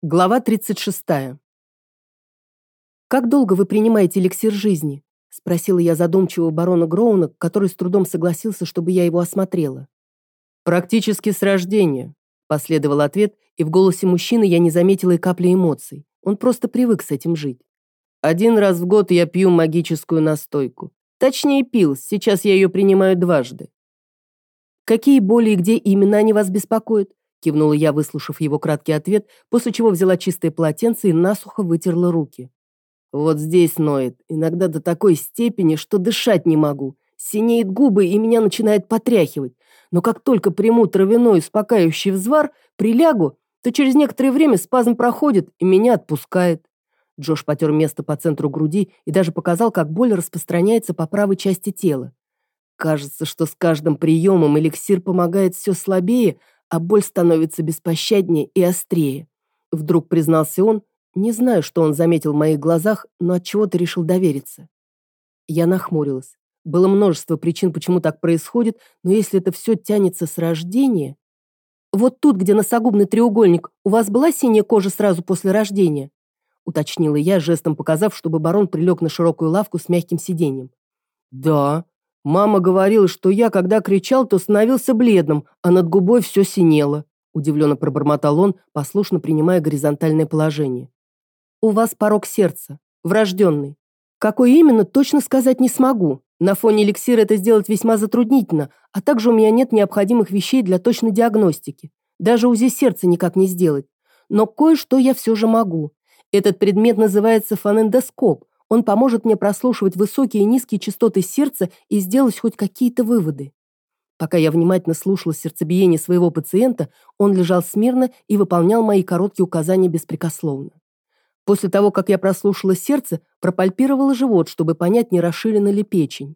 Глава 36. «Как долго вы принимаете эликсир жизни?» – спросила я задумчивого барона Гроуна, который с трудом согласился, чтобы я его осмотрела. «Практически с рождения», – последовал ответ, и в голосе мужчины я не заметила и капли эмоций. Он просто привык с этим жить. «Один раз в год я пью магическую настойку. Точнее, пил, сейчас я ее принимаю дважды». «Какие боли и где именно они вас беспокоят?» Кивнула я, выслушав его краткий ответ, после чего взяла чистое полотенце и насухо вытерла руки. Вот здесь ноет, иногда до такой степени, что дышать не могу. Синеет губы и меня начинает потряхивать. Но как только приму травяной успокаивающий взвар, прилягу, то через некоторое время спазм проходит и меня отпускает. Джош потер место по центру груди и даже показал, как боль распространяется по правой части тела. Кажется, что с каждым приемом эликсир помогает все слабее, а боль становится беспощаднее и острее. Вдруг признался он, не знаю, что он заметил в моих глазах, но от чего то решил довериться. Я нахмурилась. Было множество причин, почему так происходит, но если это все тянется с рождения... Вот тут, где носогубный треугольник, у вас была синяя кожа сразу после рождения? Уточнила я, жестом показав, чтобы барон прилег на широкую лавку с мягким сиденьем. Да, Мама говорила, что я, когда кричал, то становился бледным, а над губой все синело. Удивленно пробормотал он, послушно принимая горизонтальное положение. «У вас порог сердца. Врожденный. Какой именно, точно сказать не смогу. На фоне эликсира это сделать весьма затруднительно, а также у меня нет необходимых вещей для точной диагностики. Даже УЗИ сердца никак не сделать. Но кое-что я все же могу. Этот предмет называется фонендоскоп. Он поможет мне прослушивать высокие и низкие частоты сердца и сделать хоть какие-то выводы. Пока я внимательно слушала сердцебиение своего пациента, он лежал смирно и выполнял мои короткие указания беспрекословно. После того, как я прослушала сердце, пропальпировала живот, чтобы понять, не расширена ли печень.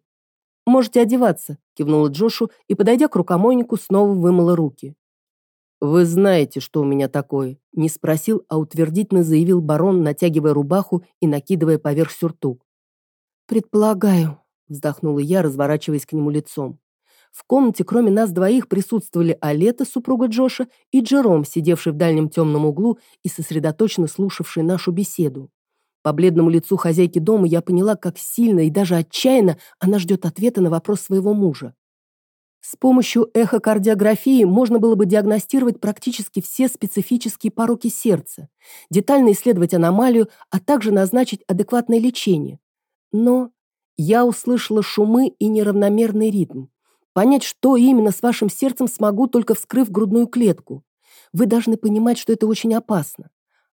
«Можете одеваться», – кивнула Джошу и, подойдя к рукомойнику, снова вымыла руки. «Вы знаете, что у меня такое?» Не спросил, а утвердительно заявил барон, натягивая рубаху и накидывая поверх сюртук. «Предполагаю», – вздохнула я, разворачиваясь к нему лицом. В комнате, кроме нас двоих, присутствовали Алета, супруга Джоша, и Джером, сидевший в дальнем темном углу и сосредоточенно слушавший нашу беседу. По бледному лицу хозяйки дома я поняла, как сильно и даже отчаянно она ждет ответа на вопрос своего мужа. С помощью эхокардиографии можно было бы диагностировать практически все специфические пороки сердца, детально исследовать аномалию, а также назначить адекватное лечение. Но я услышала шумы и неравномерный ритм. Понять, что именно с вашим сердцем, смогу, только вскрыв грудную клетку. Вы должны понимать, что это очень опасно.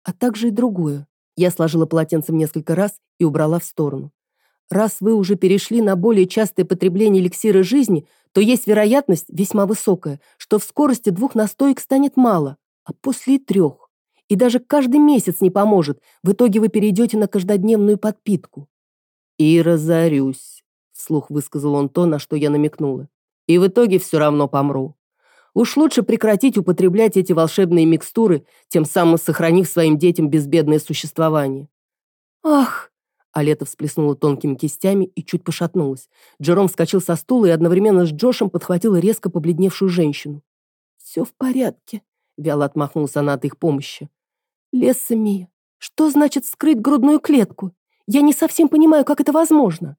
А также и другое. Я сложила полотенцем несколько раз и убрала в сторону. Раз вы уже перешли на более частое потребление эликсира жизни, то есть вероятность весьма высокая, что в скорости двух настоек станет мало, а после и трех. И даже каждый месяц не поможет, в итоге вы перейдете на каждодневную подпитку. «И разорюсь», — вслух высказал он то, на что я намекнула. «И в итоге все равно помру. Уж лучше прекратить употреблять эти волшебные микстуры, тем самым сохранив своим детям безбедное существование». «Ах!» Алета всплеснула тонкими кистями и чуть пошатнулась. Джером вскочил со стула и одновременно с Джошем подхватил резко побледневшую женщину. «Все в порядке», — вяло отмахнулась она от их помощи. «Лесса Мия, что значит скрыть грудную клетку? Я не совсем понимаю, как это возможно».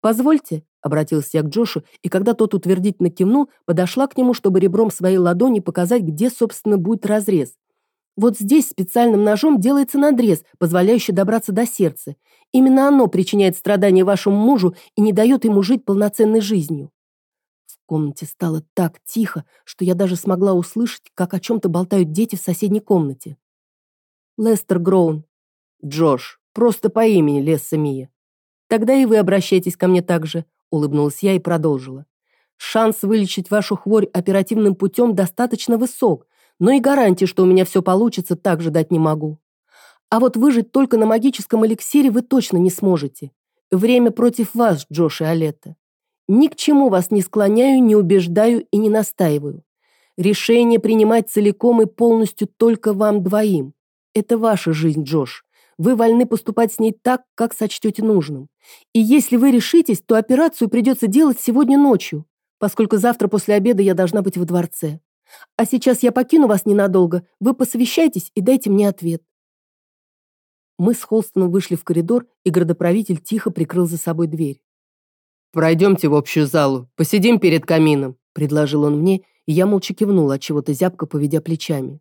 «Позвольте», — обратился я к Джошу, и когда тот утвердительно кивнул, подошла к нему, чтобы ребром своей ладони показать, где, собственно, будет разрез. Вот здесь специальным ножом делается надрез, позволяющий добраться до сердца. Именно оно причиняет страдания вашему мужу и не дает ему жить полноценной жизнью. В комнате стало так тихо, что я даже смогла услышать, как о чем-то болтают дети в соседней комнате. Лестер Гроун. Джош. Просто по имени Лесса Мия. Тогда и вы обращайтесь ко мне так же, улыбнулась я и продолжила. Шанс вылечить вашу хворь оперативным путем достаточно высок, но и гарантии, что у меня все получится, также дать не могу. А вот выжить только на магическом эликсире вы точно не сможете. Время против вас, Джош и Алетта. Ни к чему вас не склоняю, не убеждаю и не настаиваю. Решение принимать целиком и полностью только вам двоим. Это ваша жизнь, Джош. Вы вольны поступать с ней так, как сочтете нужным. И если вы решитесь, то операцию придется делать сегодня ночью, поскольку завтра после обеда я должна быть во дворце. А сейчас я покину вас ненадолго. Вы посовещайтесь и дайте мне ответ. Мы с Холстоном вышли в коридор, и градоправитель тихо прикрыл за собой дверь. «Пройдемте в общую залу, посидим перед камином», – предложил он мне, и я молча кивнула, чего-то зябко поведя плечами.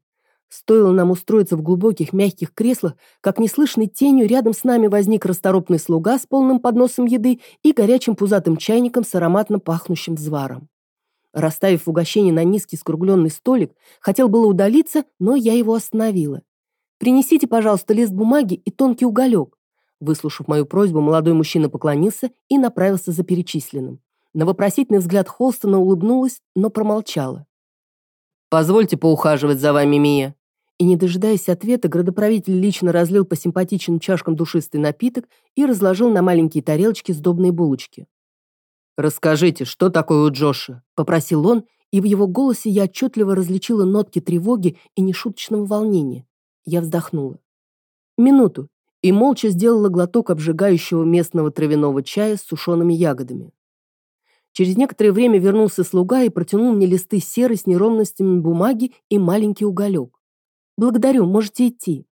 Стоило нам устроиться в глубоких мягких креслах, как неслышной тенью рядом с нами возник расторопный слуга с полным подносом еды и горячим пузатым чайником с ароматно пахнущим взваром. Расставив угощение на низкий скругленный столик, хотел было удалиться, но я его остановила. «Принесите, пожалуйста, лист бумаги и тонкий уголек». Выслушав мою просьбу, молодой мужчина поклонился и направился за перечисленным. На вопросительный взгляд Холстона улыбнулась, но промолчала. «Позвольте поухаживать за вами, Мия», и, не дожидаясь ответа, градоправитель лично разлил по симпатичным чашкам душистый напиток и разложил на маленькие тарелочки сдобные булочки. «Расскажите, что такое у Джоша?» – попросил он, и в его голосе я отчетливо различила нотки тревоги и нешуточного волнения. Я вздохнула. Минуту, и молча сделала глоток обжигающего местного травяного чая с сушеными ягодами. Через некоторое время вернулся слуга и протянул мне листы серы с неровностями бумаги и маленький уголек. Благодарю, можете идти.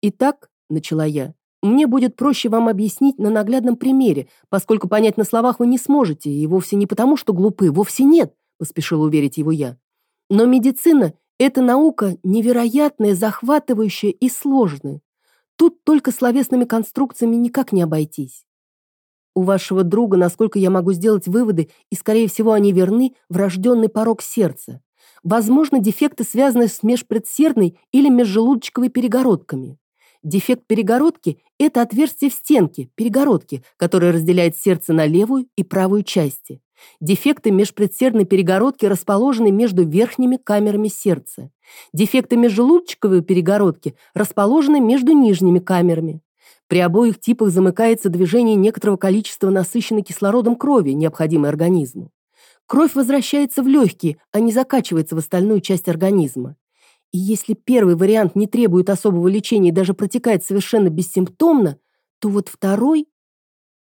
Итак, начала я, мне будет проще вам объяснить на наглядном примере, поскольку понять на словах вы не сможете, и вовсе не потому, что глупы, вовсе нет, поспешил уверить его я. Но медицина – это наука невероятная, захватывающая и сложная. Тут только словесными конструкциями никак не обойтись. У вашего друга, насколько я могу сделать выводы, и, скорее всего, они верны, врожденный порог сердца. Возможно, дефекты связаны с межпредсердной или межжелудочковой перегородками. Дефект перегородки – это отверстие в стенке, перегородки, которое разделяет сердце на левую и правую части. Дефекты межпредсердной перегородки расположены между верхними камерами сердца. Дефекты межжелудочковой перегородки расположены между нижними камерами. При обоих типах замыкается движение некоторого количества насыщенной кислородом крови, необходимой организму. Кровь возвращается в легкие, а не закачивается в остальную часть организма. И если первый вариант не требует особого лечения и даже протекает совершенно бессимптомно, то вот второй...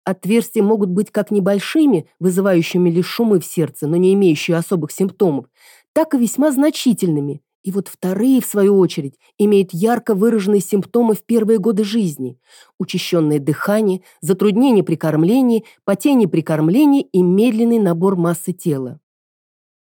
Отверстия могут быть как небольшими, вызывающими лишь шумы в сердце, но не имеющие особых симптомов, так и весьма значительными, и вот вторые, в свою очередь, имеют ярко выраженные симптомы в первые годы жизни. Учащенное дыхание, затруднение при кормлении, потение при кормлении и медленный набор массы тела.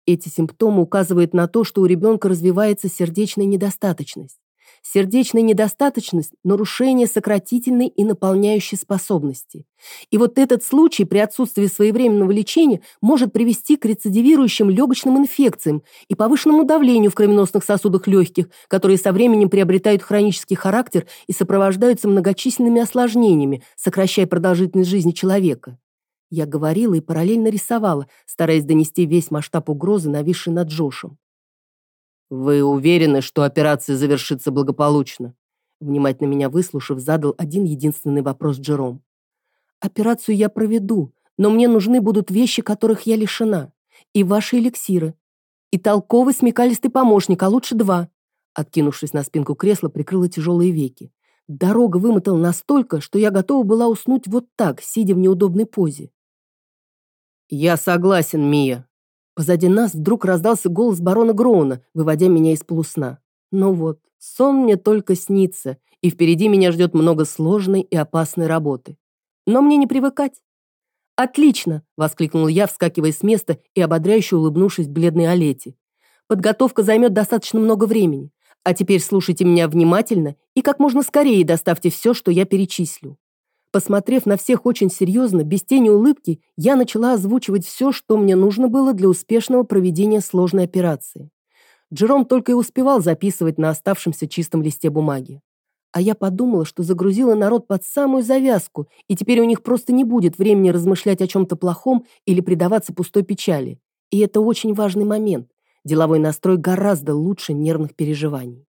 Эти симптомы указывают на то, что у ребенка развивается сердечная недостаточность. Сердечная недостаточность – нарушение сократительной и наполняющей способности. И вот этот случай при отсутствии своевременного лечения может привести к рецидивирующим легочным инфекциям и повышенному давлению в кровеносных сосудах легких, которые со временем приобретают хронический характер и сопровождаются многочисленными осложнениями, сокращая продолжительность жизни человека. Я говорила и параллельно рисовала, стараясь донести весь масштаб угрозы, нависшей над Джошем. «Вы уверены, что операция завершится благополучно?» Внимательно меня выслушав, задал один единственный вопрос Джером. «Операцию я проведу, но мне нужны будут вещи, которых я лишена. И ваши эликсиры. И толковый смекалистый помощник, а лучше два». Откинувшись на спинку кресла, прикрыла тяжелые веки. Дорога вымотала настолько, что я готова была уснуть вот так, сидя в неудобной позе. «Я согласен, Мия», Позади нас вдруг раздался голос барона Гроуна, выводя меня из полусна. Ну вот, сон мне только снится, и впереди меня ждет много сложной и опасной работы. Но мне не привыкать. «Отлично!» – воскликнул я, вскакивая с места и ободряюще улыбнувшись бледной Олете. «Подготовка займет достаточно много времени. А теперь слушайте меня внимательно и как можно скорее доставьте все, что я перечислю. Посмотрев на всех очень серьезно, без тени улыбки, я начала озвучивать все, что мне нужно было для успешного проведения сложной операции. Джером только и успевал записывать на оставшемся чистом листе бумаги. А я подумала, что загрузила народ под самую завязку, и теперь у них просто не будет времени размышлять о чем-то плохом или предаваться пустой печали. И это очень важный момент. Деловой настрой гораздо лучше нервных переживаний.